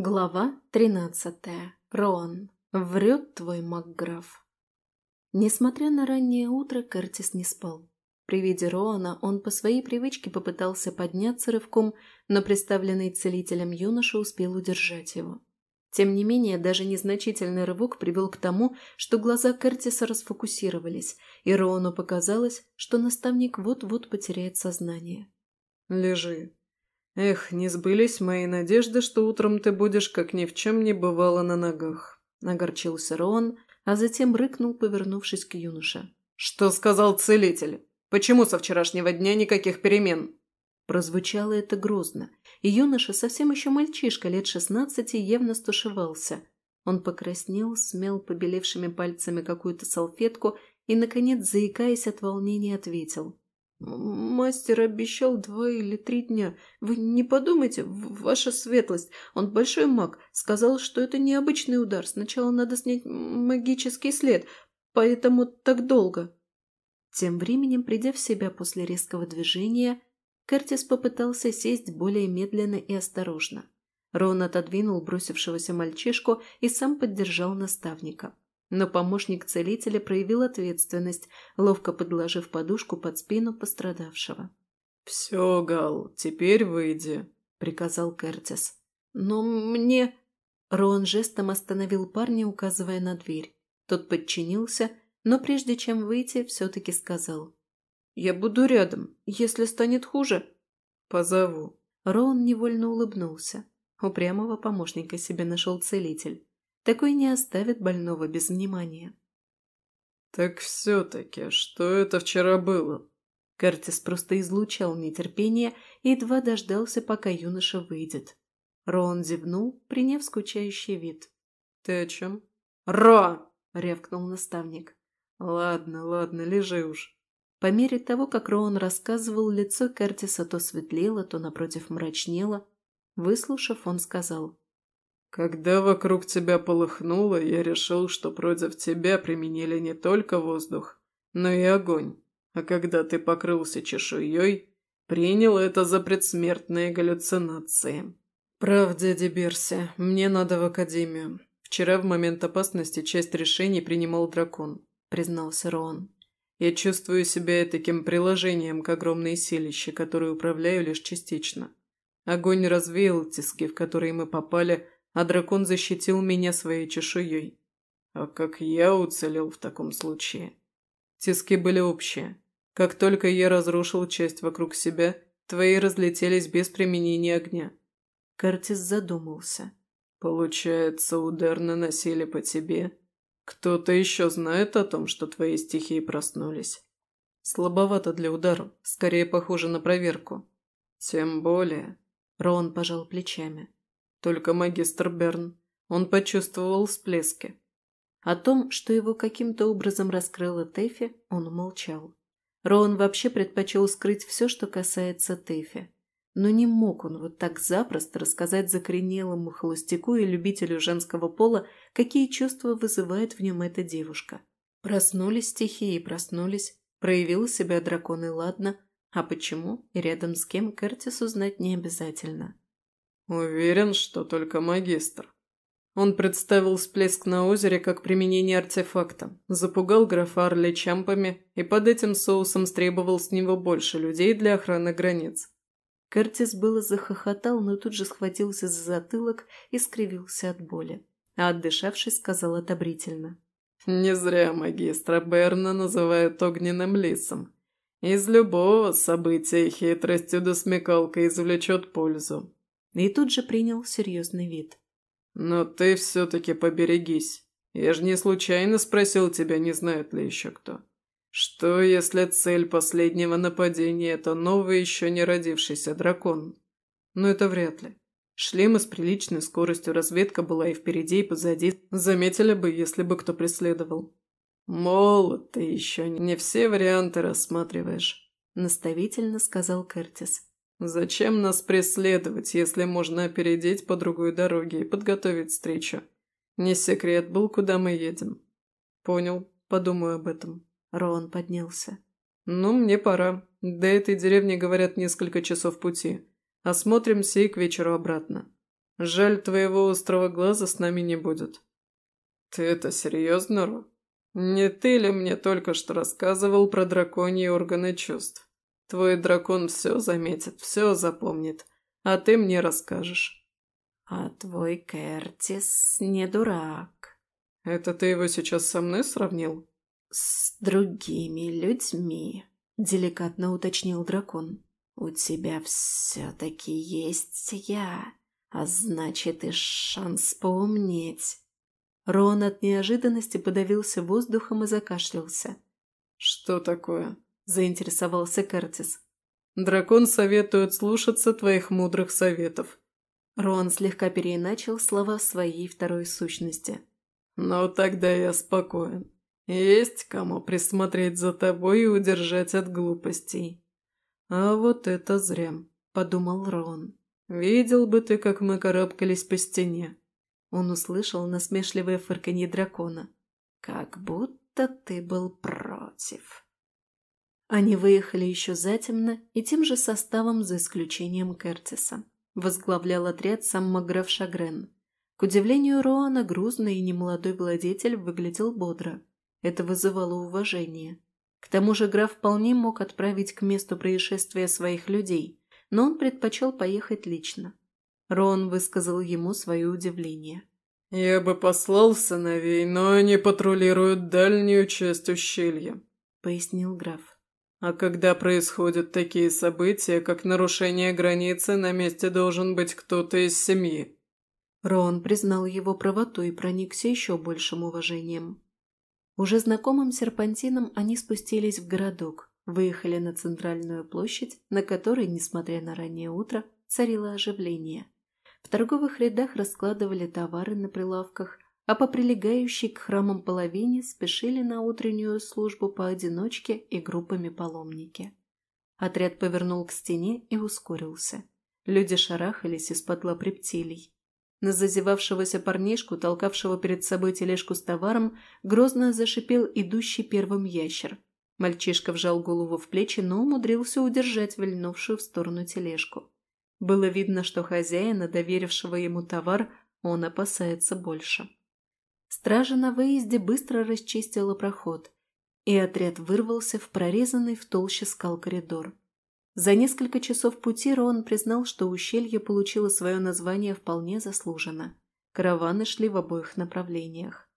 Глава тринадцатая. Рон. Врет твой Макграф. Несмотря на раннее утро, Кертис не спал. При виде Роана он по своей привычке попытался подняться рывком, но представленный целителем юноша успел удержать его. Тем не менее, даже незначительный рывок привел к тому, что глаза Кертиса расфокусировались, и Роану показалось, что наставник вот-вот потеряет сознание. «Лежи», «Эх, не сбылись мои надежды, что утром ты будешь, как ни в чем не бывало, на ногах», — огорчился Рон, а затем рыкнул, повернувшись к юноше. «Что сказал целитель? Почему со вчерашнего дня никаких перемен?» Прозвучало это грозно, и юноша, совсем еще мальчишка, лет шестнадцати, явно стушевался. Он покраснел, смял побелевшими пальцами какую-то салфетку и, наконец, заикаясь от волнения, ответил. «Мастер обещал два или три дня. Вы не подумайте, ваша светлость. Он большой маг. Сказал, что это необычный удар. Сначала надо снять магический след, поэтому так долго». Тем временем, придя в себя после резкого движения, Кертис попытался сесть более медленно и осторожно. Рон отодвинул бросившегося мальчишку и сам поддержал наставника. Но помощник целителя проявил ответственность, ловко подложив подушку под спину пострадавшего. «Все, Гал, теперь выйди», — приказал Кертис. «Но мне...» Рон жестом остановил парня, указывая на дверь. Тот подчинился, но прежде чем выйти, все-таки сказал. «Я буду рядом. Если станет хуже...» «Позову». Рон невольно улыбнулся. Упрямого помощника себе нашел целитель. Такой не оставит больного без внимания. «Так все-таки, что это вчера было?» Кертис просто излучал нетерпение и едва дождался, пока юноша выйдет. Рон зевнул, приняв скучающий вид. «Ты о чем?» «Ро!» — рявкнул наставник. «Ладно, ладно, лежи уж». По мере того, как Роан рассказывал, лицо Кертиса то светлело, то напротив мрачнело. Выслушав, он сказал. Когда вокруг тебя полыхнуло, я решил, что против тебя применили не только воздух, но и огонь. А когда ты покрылся чешуей, принял это за предсмертные галлюцинации. Прав, дядя Берси, мне надо в академию. Вчера в момент опасности часть решений принимал дракон, признался Роан. Я чувствую себя таким приложением к огромной силище, которую управляю лишь частично. Огонь развеял тиски, в которые мы попали, а дракон защитил меня своей чешуей. А как я уцелел в таком случае? Тиски были общие. Как только я разрушил часть вокруг себя, твои разлетелись без применения огня. Картис задумался. Получается, удар наносили по тебе. Кто-то еще знает о том, что твои стихии проснулись? Слабовато для удара, скорее похоже на проверку. Тем более... Рон пожал плечами. Только магистр Берн. Он почувствовал всплески. О том, что его каким-то образом раскрыла Тэфи, он умолчал. Роан вообще предпочел скрыть все, что касается Тэфи. Но не мог он вот так запросто рассказать закоренелому холостяку и любителю женского пола, какие чувства вызывает в нем эта девушка. Проснулись стихии, проснулись, проявил себя дракон и ладно, а почему и рядом с кем Кертис узнать не обязательно. Уверен, что только магистр. Он представил всплеск на озере как применение артефакта, запугал графа Арли чампами и под этим соусом стребовал с него больше людей для охраны границ. Кертис было захохотал, но тут же схватился за затылок и скривился от боли. А отдышавшись, сказал одобрительно. «Не зря магистра Берна называют огненным лисом. Из любого события хитростью до смекалка извлечет пользу и тут же принял серьезный вид. «Но ты все-таки поберегись. Я же не случайно спросил тебя, не знает ли еще кто. Что, если цель последнего нападения – это новый еще не родившийся дракон? Но это вряд ли. Шли мы с приличной скоростью, разведка была и впереди, и позади. Заметили бы, если бы кто преследовал. Молод ты еще, не все варианты рассматриваешь», – наставительно сказал Кертис. «Зачем нас преследовать, если можно опередить по другой дороге и подготовить встречу? Не секрет был, куда мы едем». «Понял. Подумаю об этом». Роан поднялся. «Ну, мне пора. До этой деревни, говорят, несколько часов пути. Осмотримся и к вечеру обратно». Жаль, твоего острого глаза с нами не будет». «Ты это серьезно, Ро? Не ты ли мне только что рассказывал про драконьи органы чувств? Твой дракон все заметит, все запомнит, а ты мне расскажешь». «А твой Кертис не дурак». «Это ты его сейчас со мной сравнил?» «С другими людьми», — деликатно уточнил дракон. «У тебя все-таки есть я, а значит и шанс поумнеть». Рон от неожиданности подавился воздухом и закашлялся. «Что такое?» – заинтересовался Кертис. «Дракон советует слушаться твоих мудрых советов». Рон слегка переиначил слова своей второй сущности. «Ну тогда я спокоен. Есть кому присмотреть за тобой и удержать от глупостей». «А вот это зря», – подумал Рон. «Видел бы ты, как мы карабкались по стене. Он услышал насмешливое фырканье дракона. «Как будто ты был против». Они выехали еще затемно и тем же составом, за исключением Кертиса. Возглавлял отряд сам Маграф Шагрен. К удивлению Роана, грузный и немолодой владетель выглядел бодро. Это вызывало уважение. К тому же граф вполне мог отправить к месту происшествия своих людей, но он предпочел поехать лично. Рон высказал ему свое удивление. «Я бы послал сыновей, но они патрулируют дальнюю часть ущелья», — пояснил граф. «А когда происходят такие события, как нарушение границы, на месте должен быть кто-то из семьи». Рон признал его правоту и проникся еще большим уважением. Уже знакомым серпантином они спустились в городок, выехали на центральную площадь, на которой, несмотря на раннее утро, царило оживление – в торговых рядах раскладывали товары на прилавках, а по прилегающей к храмам половине спешили на утреннюю службу поодиночке и группами паломники. Отряд повернул к стене и ускорился. Люди шарахались из-под лап рептилий. На зазевавшегося парнишку, толкавшего перед собой тележку с товаром, грозно зашипел идущий первым ящер. Мальчишка вжал голову в плечи, но умудрился удержать вильнувшую в сторону тележку. Было видно, что хозяина, доверившего ему товар, он опасается больше. Стража на выезде быстро расчистила проход, и отряд вырвался в прорезанный в толще скал коридор. За несколько часов пути Рон признал, что ущелье получило свое название вполне заслуженно. Караваны шли в обоих направлениях.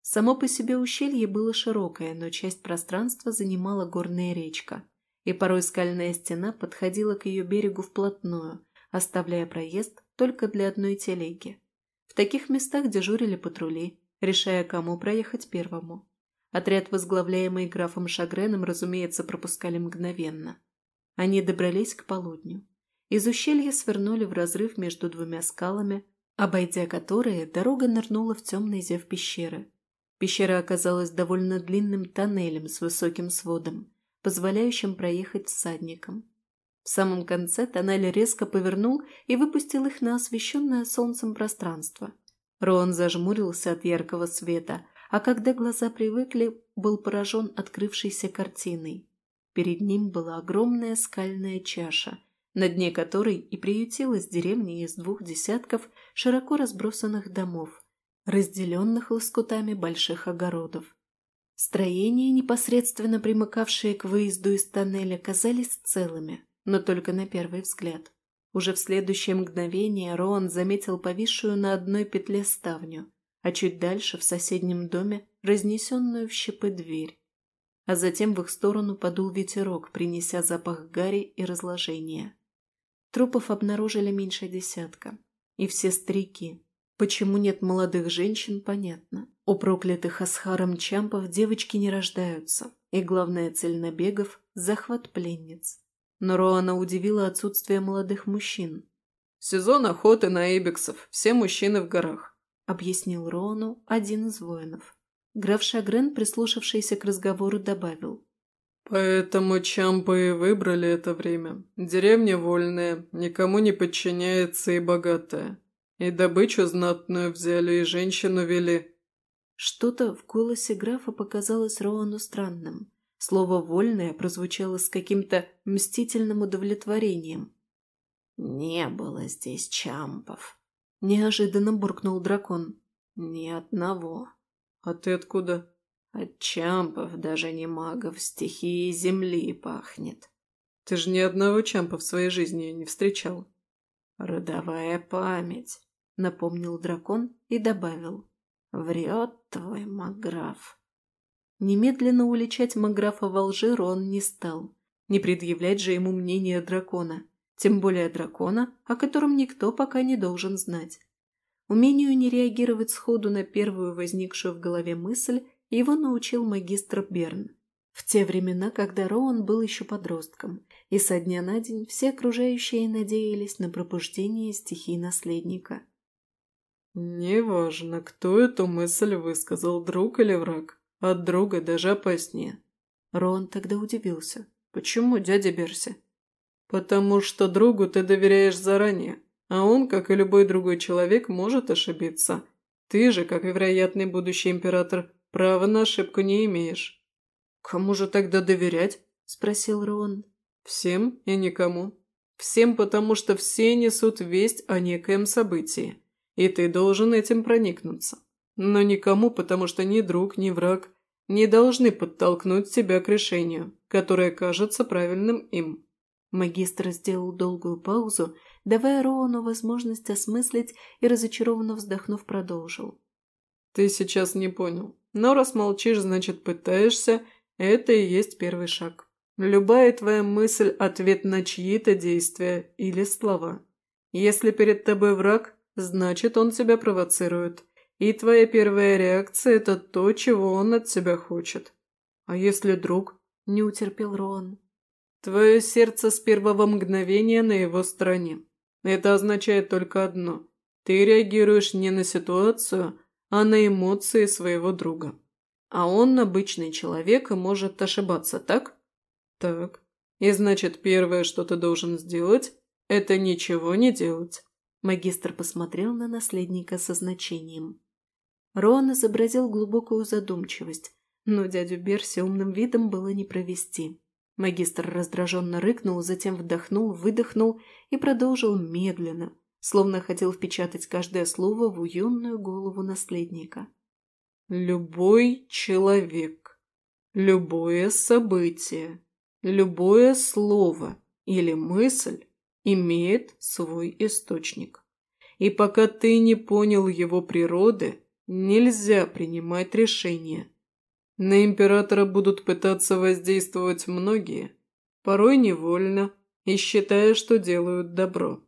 Само по себе ущелье было широкое, но часть пространства занимала горная речка, и порой скальная стена подходила к ее берегу вплотную, оставляя проезд только для одной телеги. В таких местах дежурили патрули, решая, кому проехать первому. Отряд, возглавляемый графом Шагреном, разумеется, пропускали мгновенно. Они добрались к полудню. Из ущелья свернули в разрыв между двумя скалами, обойдя которые, дорога нырнула в темный зев пещеры. Пещера оказалась довольно длинным тоннелем с высоким сводом, позволяющим проехать всадникам. В самом конце тоннель резко повернул и выпустил их на освещенное солнцем пространство. Рон зажмурился от яркого света, а когда глаза привыкли, был поражен открывшейся картиной. Перед ним была огромная скальная чаша, на дне которой и приютилась деревня из двух десятков широко разбросанных домов, разделенных лоскутами больших огородов. Строения, непосредственно примыкавшие к выезду из тоннеля, казались целыми, но только на первый взгляд. Уже в следующее мгновение Роан заметил повисшую на одной петле ставню, а чуть дальше, в соседнем доме, разнесенную в щепы дверь. А затем в их сторону подул ветерок, принеся запах гари и разложения. Трупов обнаружили меньше десятка. И все старики. Почему нет молодых женщин, понятно. У проклятых Асхаром Чампов девочки не рождаются. И главная цель набегов – захват пленниц но Роана удивило отсутствие молодых мужчин. «Сезон охоты на эбиксов, все мужчины в горах», — объяснил Роану один из воинов. Граф Шагрен, прислушавшийся к разговору, добавил. «Поэтому Чампы и выбрали это время. Деревня вольная, никому не подчиняется и богатая. И добычу знатную взяли, и женщину вели». Что-то в голосе графа показалось Роану странным. Слово «вольное» прозвучало с каким-то мстительным удовлетворением. «Не было здесь чампов», – неожиданно буркнул дракон. «Ни одного». «А ты откуда?» «От чампов, даже не магов, стихии земли пахнет». «Ты же ни одного чампа в своей жизни не встречал». «Родовая память», – напомнил дракон и добавил. «Врет твой Маграф». Немедленно уличать Маграфа во лжи Рон не стал. Не предъявлять же ему мнение дракона. Тем более дракона, о котором никто пока не должен знать. Умению не реагировать сходу на первую возникшую в голове мысль его научил магистр Берн. В те времена, когда Роан был еще подростком, и со дня на день все окружающие надеялись на пробуждение стихий наследника. «Неважно, кто эту мысль высказал, друг или враг. От друга даже опаснее». Рон тогда удивился. «Почему, дядя Берси?» «Потому что другу ты доверяешь заранее, а он, как и любой другой человек, может ошибиться. Ты же, как вероятный будущий император, права на ошибку не имеешь». «Кому же тогда доверять?» – спросил Рон. «Всем и никому. Всем, потому что все несут весть о некоем событии и ты должен этим проникнуться. Но никому, потому что ни друг, ни враг не должны подтолкнуть тебя к решению, которое кажется правильным им». Магистр сделал долгую паузу, давая Роуну возможность осмыслить и, разочарованно вздохнув, продолжил. «Ты сейчас не понял. Но раз молчишь, значит пытаешься, это и есть первый шаг. Любая твоя мысль – ответ на чьи-то действия или слова. Если перед тобой враг, значит, он тебя провоцирует. И твоя первая реакция – это то, чего он от тебя хочет. А если друг? Не утерпел Рон. Твое сердце с первого мгновения на его стороне. Это означает только одно. Ты реагируешь не на ситуацию, а на эмоции своего друга. А он обычный человек и может ошибаться, так? Так. И значит, первое, что ты должен сделать, это ничего не делать. Магистр посмотрел на наследника со значением. Рон изобразил глубокую задумчивость, но дядю Берси умным видом было не провести. Магистр раздраженно рыкнул, затем вдохнул, выдохнул и продолжил медленно, словно хотел впечатать каждое слово в уюнную голову наследника. «Любой человек, любое событие, любое слово или мысль имеет свой источник. И пока ты не понял его природы, нельзя принимать решения. На императора будут пытаться воздействовать многие, порой невольно и считая, что делают добро.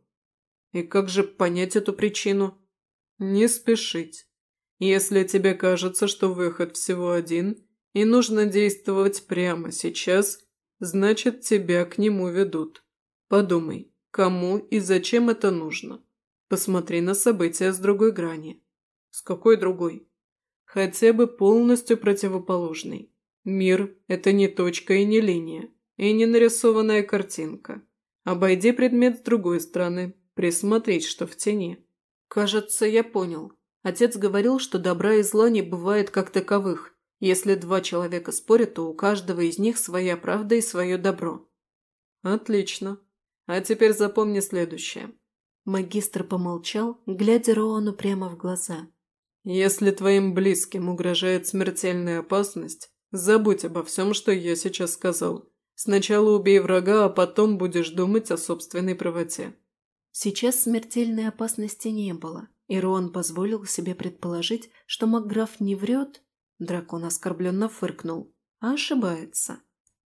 И как же понять эту причину? Не спешить. Если тебе кажется, что выход всего один, и нужно действовать прямо сейчас, значит, тебя к нему ведут. Подумай, Кому и зачем это нужно? Посмотри на события с другой грани. С какой другой? Хотя бы полностью противоположной. Мир – это не точка и не линия, и не нарисованная картинка. Обойди предмет с другой стороны, присмотреть, что в тени. Кажется, я понял. Отец говорил, что добра и зла не бывает как таковых. Если два человека спорят, то у каждого из них своя правда и свое добро. Отлично. А теперь запомни следующее». Магистр помолчал, глядя Роану прямо в глаза. «Если твоим близким угрожает смертельная опасность, забудь обо всем, что я сейчас сказал. Сначала убей врага, а потом будешь думать о собственной правоте». Сейчас смертельной опасности не было, и Роан позволил себе предположить, что Макграф не врет. Дракон оскорбленно фыркнул. А ошибается.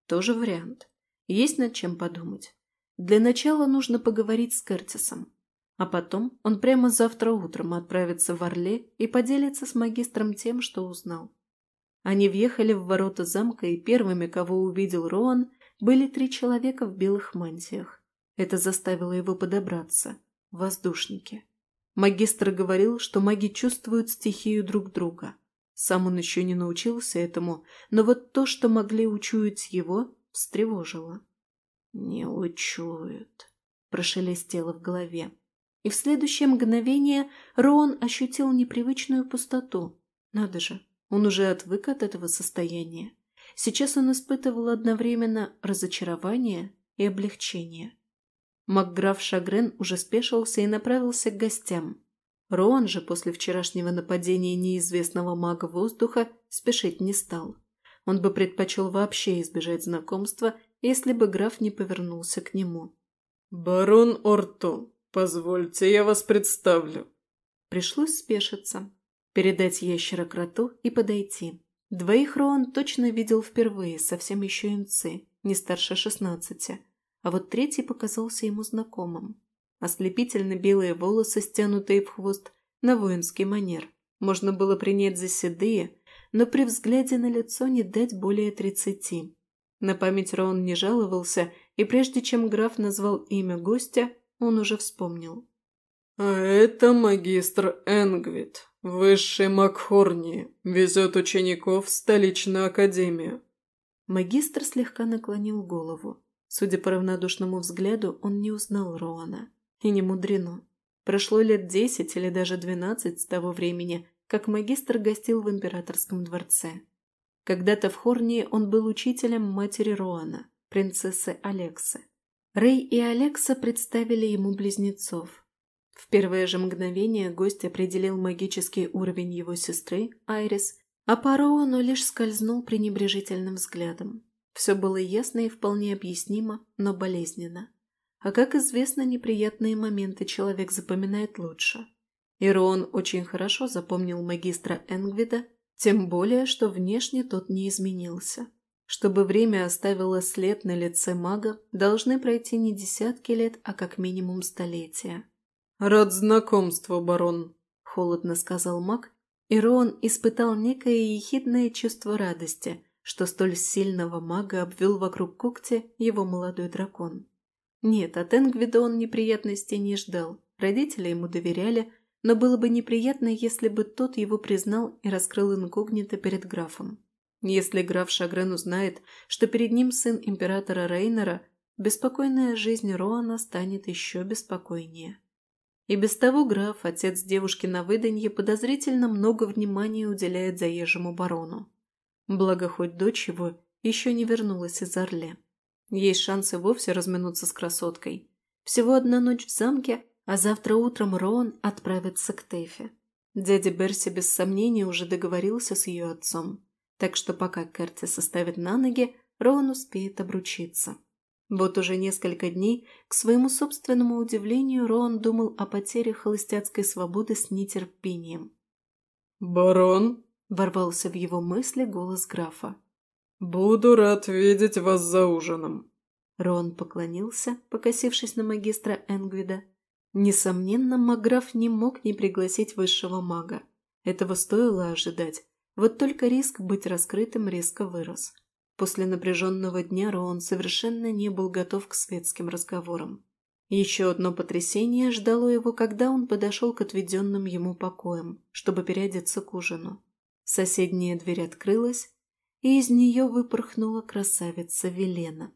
Тоже вариант. Есть над чем подумать. Для начала нужно поговорить с Кертисом. А потом он прямо завтра утром отправится в Орле и поделится с магистром тем, что узнал. Они въехали в ворота замка, и первыми, кого увидел Роан, были три человека в белых мантиях. Это заставило его подобраться. Воздушники. Магистр говорил, что маги чувствуют стихию друг друга. Сам он еще не научился этому, но вот то, что могли учуять его, встревожило. «Не учуют», – прошелестело в голове. И в следующее мгновение Роан ощутил непривычную пустоту. Надо же, он уже отвык от этого состояния. Сейчас он испытывал одновременно разочарование и облегчение. Макграф Шагрен уже спешился и направился к гостям. Роан же после вчерашнего нападения неизвестного мага воздуха спешить не стал. Он бы предпочел вообще избежать знакомства, если бы граф не повернулся к нему. «Барон Орто, позвольте, я вас представлю». Пришлось спешиться, передать ящера кроту и подойти. Двоих Роан точно видел впервые, совсем еще инцы, не старше шестнадцати, а вот третий показался ему знакомым. Ослепительно белые волосы, стянутые в хвост, на воинский манер. Можно было принять за седые, но при взгляде на лицо не дать более тридцати. На память Роан не жаловался, и прежде чем граф назвал имя гостя, он уже вспомнил. «А это магистр Энгвит, высший Макхорни, везет учеников в столичную академию». Магистр слегка наклонил голову. Судя по равнодушному взгляду, он не узнал Роана. И не мудрено. Прошло лет десять или даже двенадцать с того времени, как магистр гостил в императорском дворце. Когда-то в Хорнии он был учителем матери Роана, принцессы Алексы. Рэй и Алекса представили ему близнецов. В первое же мгновение гость определил магический уровень его сестры, Айрис, а по Роану лишь скользнул пренебрежительным взглядом. Все было ясно и вполне объяснимо, но болезненно. А как известно, неприятные моменты человек запоминает лучше. И Роан очень хорошо запомнил магистра Энгвида, тем более, что внешне тот не изменился. Чтобы время оставило след на лице мага, должны пройти не десятки лет, а как минимум столетия. «Рад знакомству, барон», – холодно сказал маг, и Роан испытал некое ехидное чувство радости, что столь сильного мага обвел вокруг когти его молодой дракон. Нет, от Энгвида он неприятностей не ждал, родители ему доверяли, но было бы неприятно, если бы тот его признал и раскрыл инкогнито перед графом. Если граф Шагрен узнает, что перед ним сын императора Рейнера, беспокойная жизнь Роана станет еще беспокойнее. И без того граф, отец девушки на выданье, подозрительно много внимания уделяет заезжему барону. Благо, хоть дочь его еще не вернулась из Орле. Есть шансы вовсе разминуться с красоткой. Всего одна ночь в замке, а завтра утром Роан отправится к Тэфе. Дядя Берси без сомнения уже договорился с ее отцом, так что пока Керти составит на ноги, Роан успеет обручиться. Вот уже несколько дней, к своему собственному удивлению, Роан думал о потере холостяцкой свободы с нетерпением. «Барон?» – ворвался в его мысли голос графа. «Буду рад видеть вас за ужином». Рон поклонился, покосившись на магистра Энгвида. Несомненно, Маграф не мог не пригласить высшего мага. Этого стоило ожидать. Вот только риск быть раскрытым резко вырос. После напряженного дня Роан совершенно не был готов к светским разговорам. Еще одно потрясение ждало его, когда он подошел к отведенным ему покоям, чтобы переодеться к ужину. Соседняя дверь открылась, и из нее выпорхнула красавица Велена.